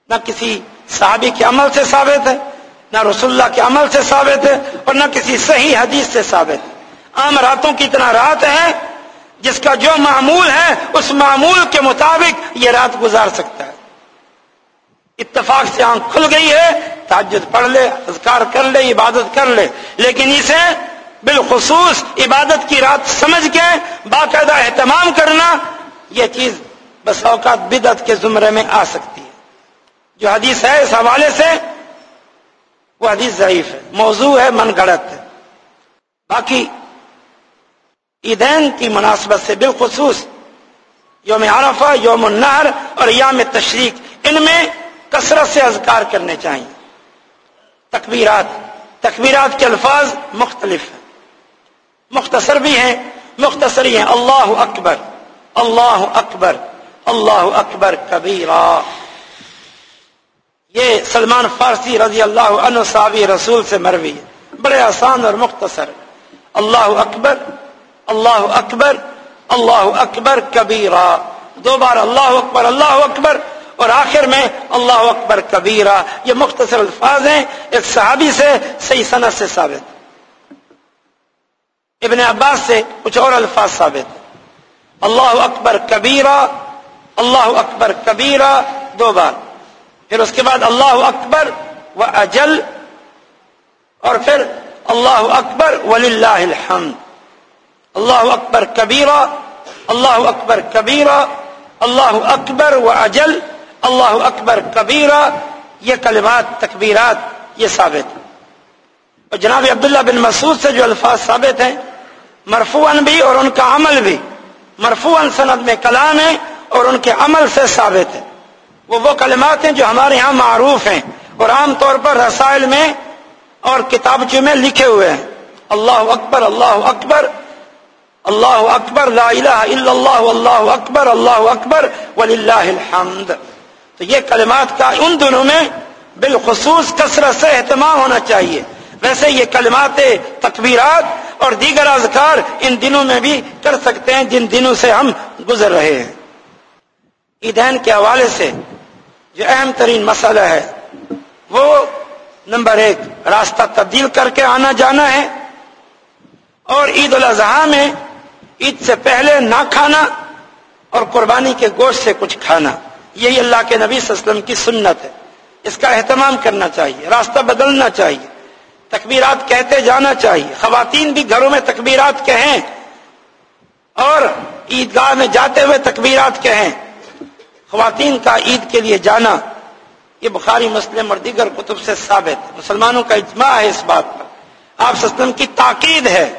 نہ کسی صحابی کے عمل سے ثابت ہے، نہ رسول اللہ کے عمل سے ثابت ہے اور نہ کسی صحیح حدیث سے ثابت ہے۔ عام راتوں کی اتنا رات ہے جس کا جو معمول ہے، اس معمول کے مطابق یہ رات گزار سکتا ہے۔ اتفاق سے آنکھ کھل گئی ہے تاجد پڑھ لے، اذکار کر لے، عبادت کر لے، لیکن اسے بالخصوص عبادت کی رات سمجھ کے، باقاعدہ اہتمام کرنا، یہ چیز بس اوقات بدعت کے زمرے میں آ سکتی ہے۔ جو حدیث ہے اس حوالے سے، وہ حدیث ضعیف ہے، موضوع ہے من گڑت ہے۔ باقی، عیدین کی مناسبت سے بالخصوص، یوم عرفہ، یوم النہر اور یام تشریق، ان میں کثرت سے اذکار کرنے چاہیے۔ تکبیرات تکبیرات کے الفاظ مختلف ہیں۔ مختصر بھی ہیں، مختصر ہی ہیں۔ اللہ اکبر اللہ اکبر اللہ اکبر کبیرا۔ یہ سلمان فارسی رضی اللہ عنہ صحابی رسول سے مروی ہے۔ بڑے آسان اور مختصر۔ اللہ اکبر اللہ اکبر اللہ اکبر کبیرا۔ دو بار اللہ اکبر اللہ اکبر۔ اور آخر میں اللہ اکبر کبیرا۔ یہ مختصر الفاظ ہیں، ایک صحابی سے، صحیح صنعت سے ثابت۔ ابن عباس سے کچھ اور الفاظ ثابت اللہ اکبر کبیرا اللہ اکبر کبیرا دو بار۔ پھر اس کے بعد اللہ اکبر و اجل، اور پھر اللہ اکبر ولی اللہ الحمد۔ اللہ اکبر کبیرا اللہ اکبر کبیرا اللہ اکبر و اجل، اللہ اکبر کبیرا یہ کلمات، تکبیرات، یہ ثابت اور جناب عبداللہ بن مسعود سے جو الفاظ ثابت ہیں مرفوعن بھی اور ان کا عمل بھی۔ مرفوعن سند میں کلام ہے اور ان کے عمل سے ثابت ہے۔ وہ وہ کلمات ہیں جو ہمارے یہاں معروف ہیں اور عام طور پر رسائل میں اور کتابچوں میں لکھے ہوئے ہیں۔ اللہ اکبر اللہ اکبر اللہ اکبر، لا الہ الا اللہ اللہ اکبر اللہ اکبر، وللہ الحمد۔ تو یہ کلمات کا ان دنوں میں بالخصوص کثرت سے اہتمام ہونا چاہیے۔ ویسے یہ کلمات تکبیرات اور دیگر اذکار ان دنوں میں بھی کر سکتے ہیں جن دنوں سے ہم گزر رہے ہیں۔ عیدین کے حوالے سے جو اہم ترین مسئلہ ہے، وہ نمبر ایک، راستہ تبدیل کر کے آنا جانا ہے اور عید الاضحیٰ میں عید سے پہلے نہ کھانا اور قربانی کے گوشت سے کچھ کھانا۔ یہی اللہ کے نبی صلی اللہ علیہ وسلم کی سنت ہے۔ اس کا اہتمام کرنا چاہیے، راستہ بدلنا چاہیے۔ تکبیرات کہتے جانا چاہیے۔ خواتین بھی گھروں میں تکبیرات کہیں اور عیدگاہ میں جاتے ہوئے تکبیرات کہیں۔ خواتین کا عید کے لیے جانا یہ بخاری، مسلم اور دیگر کتب سے ثابت ہے۔ مسلمانوں کا اجماع ہے اس بات پر۔ آپ وسلم کی تاکید ہے۔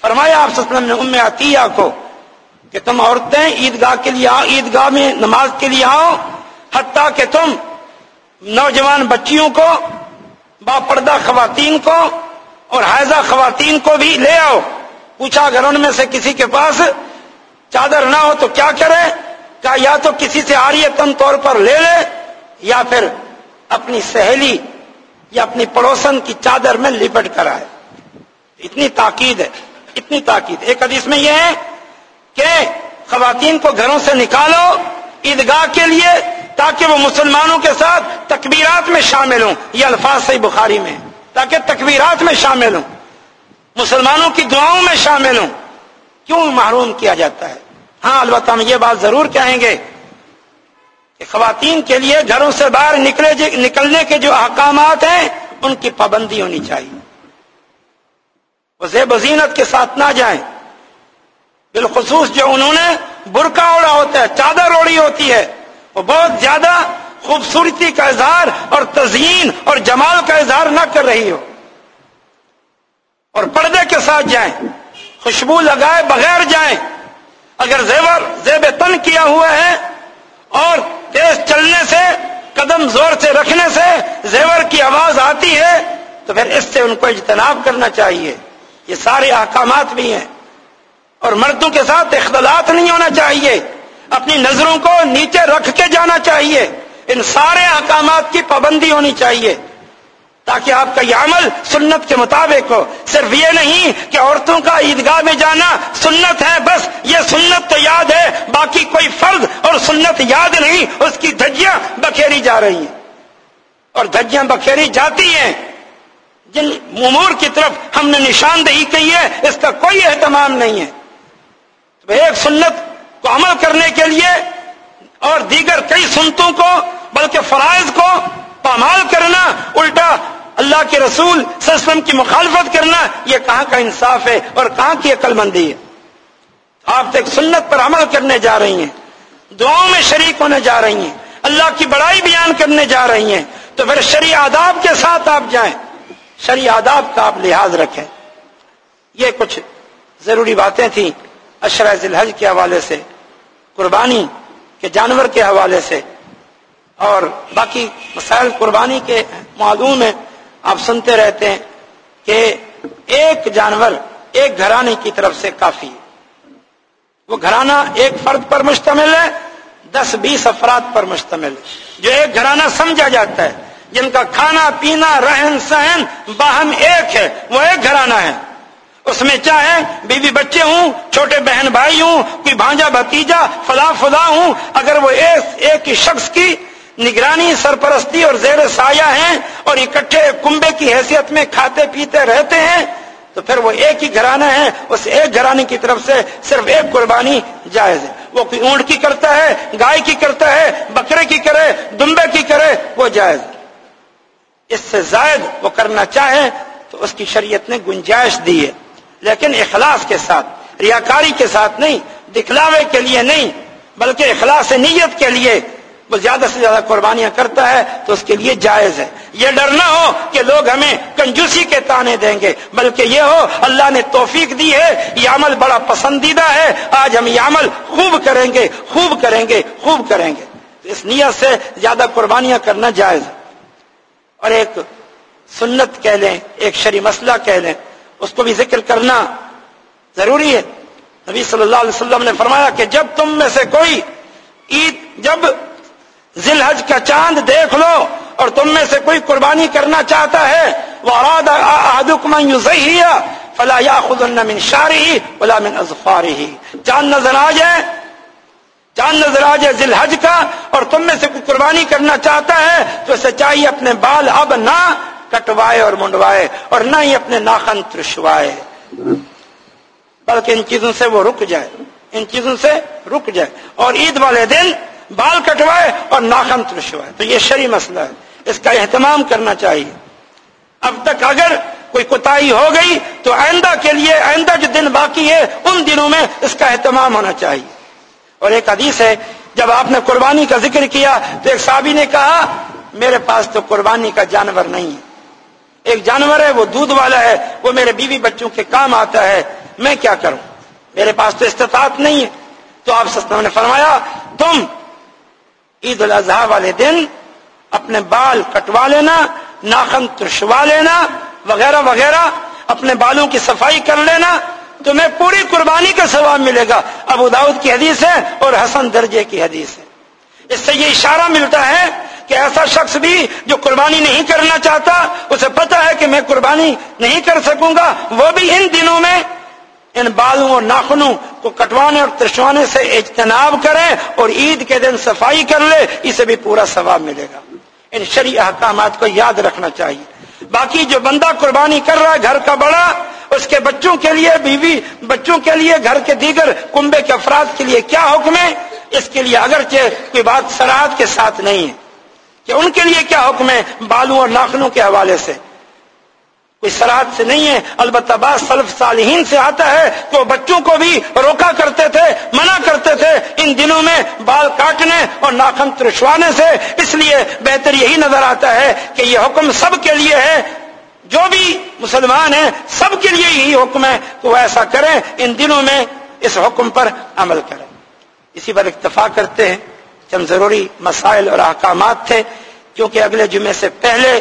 فرمایا آپ وسلم نے ام عطیہ کو کہ تم عورتیں عیدگاہ کے لیے آؤ، عیدگاہ میں نماز کے لیے آؤ، حتیٰ کہ تم نوجوان بچیوں کو با پردہ خواتین کو اور حیضہ خواتین کو بھی لے آؤ۔ پوچھا اگر ان میں سے کسی کے پاس چادر نہ ہو تو کیا کرے؟ کہا، یا تو کسی سے آریتن طور پر لے لے، یا پھر اپنی سہیلی یا اپنی پڑوسن کی چادر میں لپٹ کر آئے۔ اتنی تاکید ہے، اتنی تاکید۔ ایک حدیث میں یہ ہے کہ خواتین کو گھروں سے نکالو، عیدگاہ کے لیے تاکہ وہ مسلمانوں کے ساتھ تکبیرات میں شامل ہوں۔ یہ الفاظ صحیح بخاری میں تاکہ تکبیرات میں شامل ہوں۔ مسلمانوں کی دعاؤں میں شامل ہوں۔ کیوں محروم کیا جاتا ہے؟ ہاں البتہ ہم یہ بات ضرور کہیں گے کہ خواتین کے لیے گھروں سے باہر نکلے جی، نکلنے کے جو احکامات ہیں، ان کی پابندی ہونی چاہیے۔ وہ زیب زینت کے ساتھ نہ جائیں۔ بالخصوص جو انہوں نے برقع اوڑا ہوتا ہے، چادر اوڑی ہوتی ہے وہ بہت زیادہ خوبصورتی کا اظہار اور تزئین اور جمال کا اظہار نہ کر رہی ہو۔ اور پردے کے ساتھ جائیں، خوشبو لگائے بغیر جائیں۔ اگر زیور زیب تن کیا ہوا ہے اور تیز چلنے سے، قدم زور سے رکھنے سے زیور کی آواز آتی ہے، تو پھر اس سے ان کو اجتناب کرنا چاہیے۔ یہ سارے احکامات بھی ہیں۔ اور مردوں کے ساتھ اختلاط نہیں ہونا چاہیے۔ اپنی نظروں کو نیچے رکھ کے جانا چاہیے۔ ان سارے احکامات کی پابندی ہونی چاہیے۔ تاکہ آپ کا یہ عمل سنت کے مطابق ہو۔ صرف یہ نہیں کہ عورتوں کا عیدگاہ میں جانا سنت ہے، بس یہ سنت تو یاد ہے۔ باقی کوئی فرض اور سنت یاد نہیں، اس کی دھجیاں بکھیری جا رہی ہیں۔ اور دھجیاں بکھیری جاتی ہیں۔ جن امور کی طرف ہم نے نشاندہی کی ہے، اس کا کوئی اہتمام نہیں ہے۔ ایک سنت کو عمل کرنے کے لیے اور دیگر کئی سنتوں کو، بلکہ فرائض کو پامال کرنا، الٹا اللہ کے رسول صلی اللہ علیہ وسلم کی مخالفت کرنا، یہ کہاں کا انصاف ہے اور کہاں کی عقل مندی ہے؟ آپ ایک سنت پر عمل کرنے جا رہی ہیں، دعاؤں میں شریک ہونے جا رہی ہیں، اللہ کی بڑائی بیان کرنے جا رہی ہیں، تو پھر شریع آداب کے ساتھ آپ جائیں۔ شریع آداب کا آپ لحاظ رکھیں۔ یہ کچھ ضروری باتیں تھیں۔ اشرا الحج کے حوالے سے، قربانی کے جانور کے حوالے سے، اور باقی مسائل قربانی کے معلوم ہیں، آپ سنتے رہتے ہیں کہ ایک جانور ایک گھرانے کی طرف سے کافی ہے۔ وہ گھرانہ ایک فرد پر مشتمل ہے، دس بیس افراد پر مشتمل ہے۔ جو ایک گھرانہ سمجھا جاتا ہے، جن کا کھانا، پینا، رہن سہن باہم ایک ہے، وہ ایک گھرانہ ہے۔ اس میں چاہے بیوی بچے ہوں، چھوٹے بہن بھائی ہوں کوئی بھانجا بھتیجا، فلاں فلاں ہوں۔ اگر وہ ایک ہی شخص کی نگرانی، سرپرستی اور زیر سایہ ہیں اور اکٹھے کنبے کی حیثیت میں کھاتے پیتے رہتے ہیں، تو پھر وہ ایک ہی گھرانہ ہے۔ اس ایک گھرانے کی طرف سے صرف ایک قربانی جائز ہے۔ وہ کوئی اونٹ کی کرتا ہے، گائے کی کرتا ہے، بکرے کی کرے، دمبے کی کرے، وہ جائز اس سے زائد وہ کرنا چاہے تو اس کی شریعت نے گنجائش دی ہے۔ لیکن اخلاص کے ساتھ، ریاکاری کے ساتھ نہیں، دکھلاوے کے لیے نہیں، بلکہ اخلاص نیت کے لیے وہ زیادہ سے زیادہ قربانیاں کرتا ہے تو اس کے لیے جائز ہے۔ یہ ڈر نہ ہو کہ لوگ ہمیں کنجوسی کے تانے دیں گے، بلکہ یہ ہو، اللہ نے توفیق دی ہے، یہ عمل بڑا پسندیدہ ہے، آج ہم یہ عمل خوب کریں گے، خوب کریں گے، خوب کریں گے۔ اس نیت سے زیادہ قربانیاں کرنا جائز ہے۔ اور ایک سنت کہہ لیں، ایک شری مسئلہ کہہ لیں۔ اس کو بھی ذکر کرنا ضروری ہے۔ نبی صلی اللہ علیہ وسلم نے فرمایا کہ جب تم میں سے کوئی عید، جب ذیل حج کا چاند دیکھ لو اور تم میں سے کوئی قربانی کرنا چاہتا ہے وہ فلا یا خود من شاری ولا من ازفاری چاند نظر آ جائے چاند نظر آ جائے ذیل حج کا اور تم میں سے کوئی قربانی کرنا چاہتا ہے، تو اسے چاہیے اپنے بال اب نہ کٹوائے اور منڈوائے اور نہ ہی اپنے ناخن ترشوائے۔ بلکہ ان چیزوں سے وہ رک جائے۔ ان چیزوں سے رک جائے۔ اور عید والے دن بال کٹوائے اور ناخن ترشوائے۔ تو یہ شری مسئلہ ہے۔ اس کا اہتمام کرنا چاہیے۔ اب تک اگر کوئی کوتا ہو گئی تو آئندہ کے لیے آئندہ جو دن باقی ہے، ان دنوں میں اس کا اہتمام ہونا چاہیے۔ اور ایک حدیث ہے، جب آپ نے قربانی کا ذکر کیا تو ایک صحابی نے کہا، میرے پاس تو قربانی کا جانور نہیں ہے۔ ایک جانور ہے، وہ دودھ والا ہے، وہ میرے بیوی بچوں کے کام آتا ہے، میں کیا کروں؟ میرے پاس تو استطاعت نہیں ہے۔ تو آپ سستا نے فرمایا، تم عید الاضحیٰ والے دن اپنے بال کٹوا لینا، ناخن ترشوا لینا، وغیرہ وغیرہ، اپنے بالوں کی صفائی کر لینا، تمہیں پوری قربانی کا ثواب ملے گا۔ ابو داود کی حدیث ہے اور حسن درجے کی حدیث ہے۔ اس سے یہ اشارہ ملتا ہے کہ ایسا شخص بھی جو قربانی نہیں کرنا چاہتا، اسے پتا ہے کہ میں قربانی نہیں کر سکوں گا، وہ بھی ان دنوں میں ان بالوں اور ناخنوں کو کٹوانے اور ترشوانے سے اجتناب کرے اور عید کے دن صفائی کر لے، اسے بھی پورا ثواب ملے گا۔ ان شریع احکامات کو یاد رکھنا چاہیے۔ باقی جو بندہ قربانی کر رہا ہے، گھر کا بڑا، اس کے بچوں کے لیے، بیوی بچوں کے لیے، گھر کے دیگر کنبے کے افراد کے لیے کیا حکم ہے؟ اس کے لیے اگرچہ کوئی بات سرحد کے ساتھ نہیں ہے۔ کہ ان کے لیے کیا حکم ہے بالوں اور ناخنوں کے حوالے سے؟ کوئی سرحد سے نہیں ہے، البتہ بعض سلف صالحین سے آتا ہے تو بچوں کو بھی روکا کرتے تھے، منع کرتے تھے، ان دنوں میں بال کاٹنے اور ناخن ترشوانے سے۔ اس لیے بہتر یہی نظر آتا ہے کہ یہ حکم سب کے لیے ہے۔ جو بھی مسلمان ہیں، سب کے لیے یہی حکم ہے تو وہ ایسا کریں، ان دنوں میں اس حکم پر عمل کریں۔ اسی پر اکتفا کرتے ہیں۔ چند ضروری مسائل اور احکامات تھے کیونکہ اگلے جمعے سے پہلے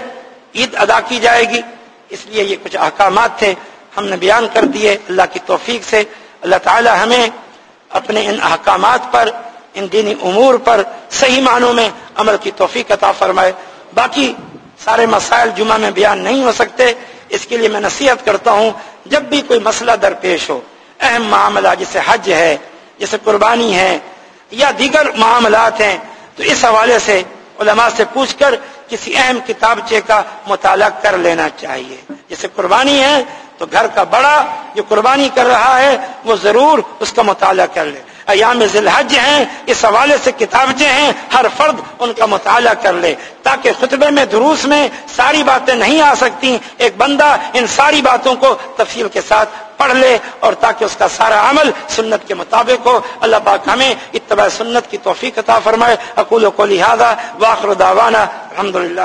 عید ادا کی جائے گی۔ اس لیے یہ کچھ احکامات تھے۔ ہم نے بیان کر دیے۔ اللہ کی توفیق سے اللہ تعالی ہمیں اپنے ان احکامات پر، ان دینی امور پر صحیح معنوں میں عمل کی توفیق عطا فرمائے۔ باقی سارے مسائل جمعہ میں بیان نہیں ہو سکتے۔ اس کے لیے میں نصیحت کرتا ہوں، جب بھی کوئی مسئلہ درپیش ہو، اہم معاملہ جیسے حج ہے، جیسے قربانی ہے یا دیگر معاملات ہیں، تو اس حوالے سے علماء سے پوچھ کر کسی اہم کتابچے کا مطالعہ کر لینا چاہیے۔ جیسے قربانی ہے، تو گھر کا بڑا جو قربانی کر رہا ہے، وہ ضرور اس کا مطالعہ کر لے۔ ایام ذی الحج ہیں، اس حوالے سے کتابچے ہیں، ہر فرد ان کا مطالعہ کر لے۔ تاکہ خطبے میں، دروس میں ساری باتیں نہیں آ سکتی، ایک بندہ ان ساری باتوں کو تفصیل کے ساتھ پڑھ لے اور تاکہ اس کا سارا عمل سنت کے مطابق ہو۔ اللہ پاک ہمیں اتباع سنت کی توفیق عطا فرمائے۔ اقول کو لہٰذا واخر داوانا الحمد للہ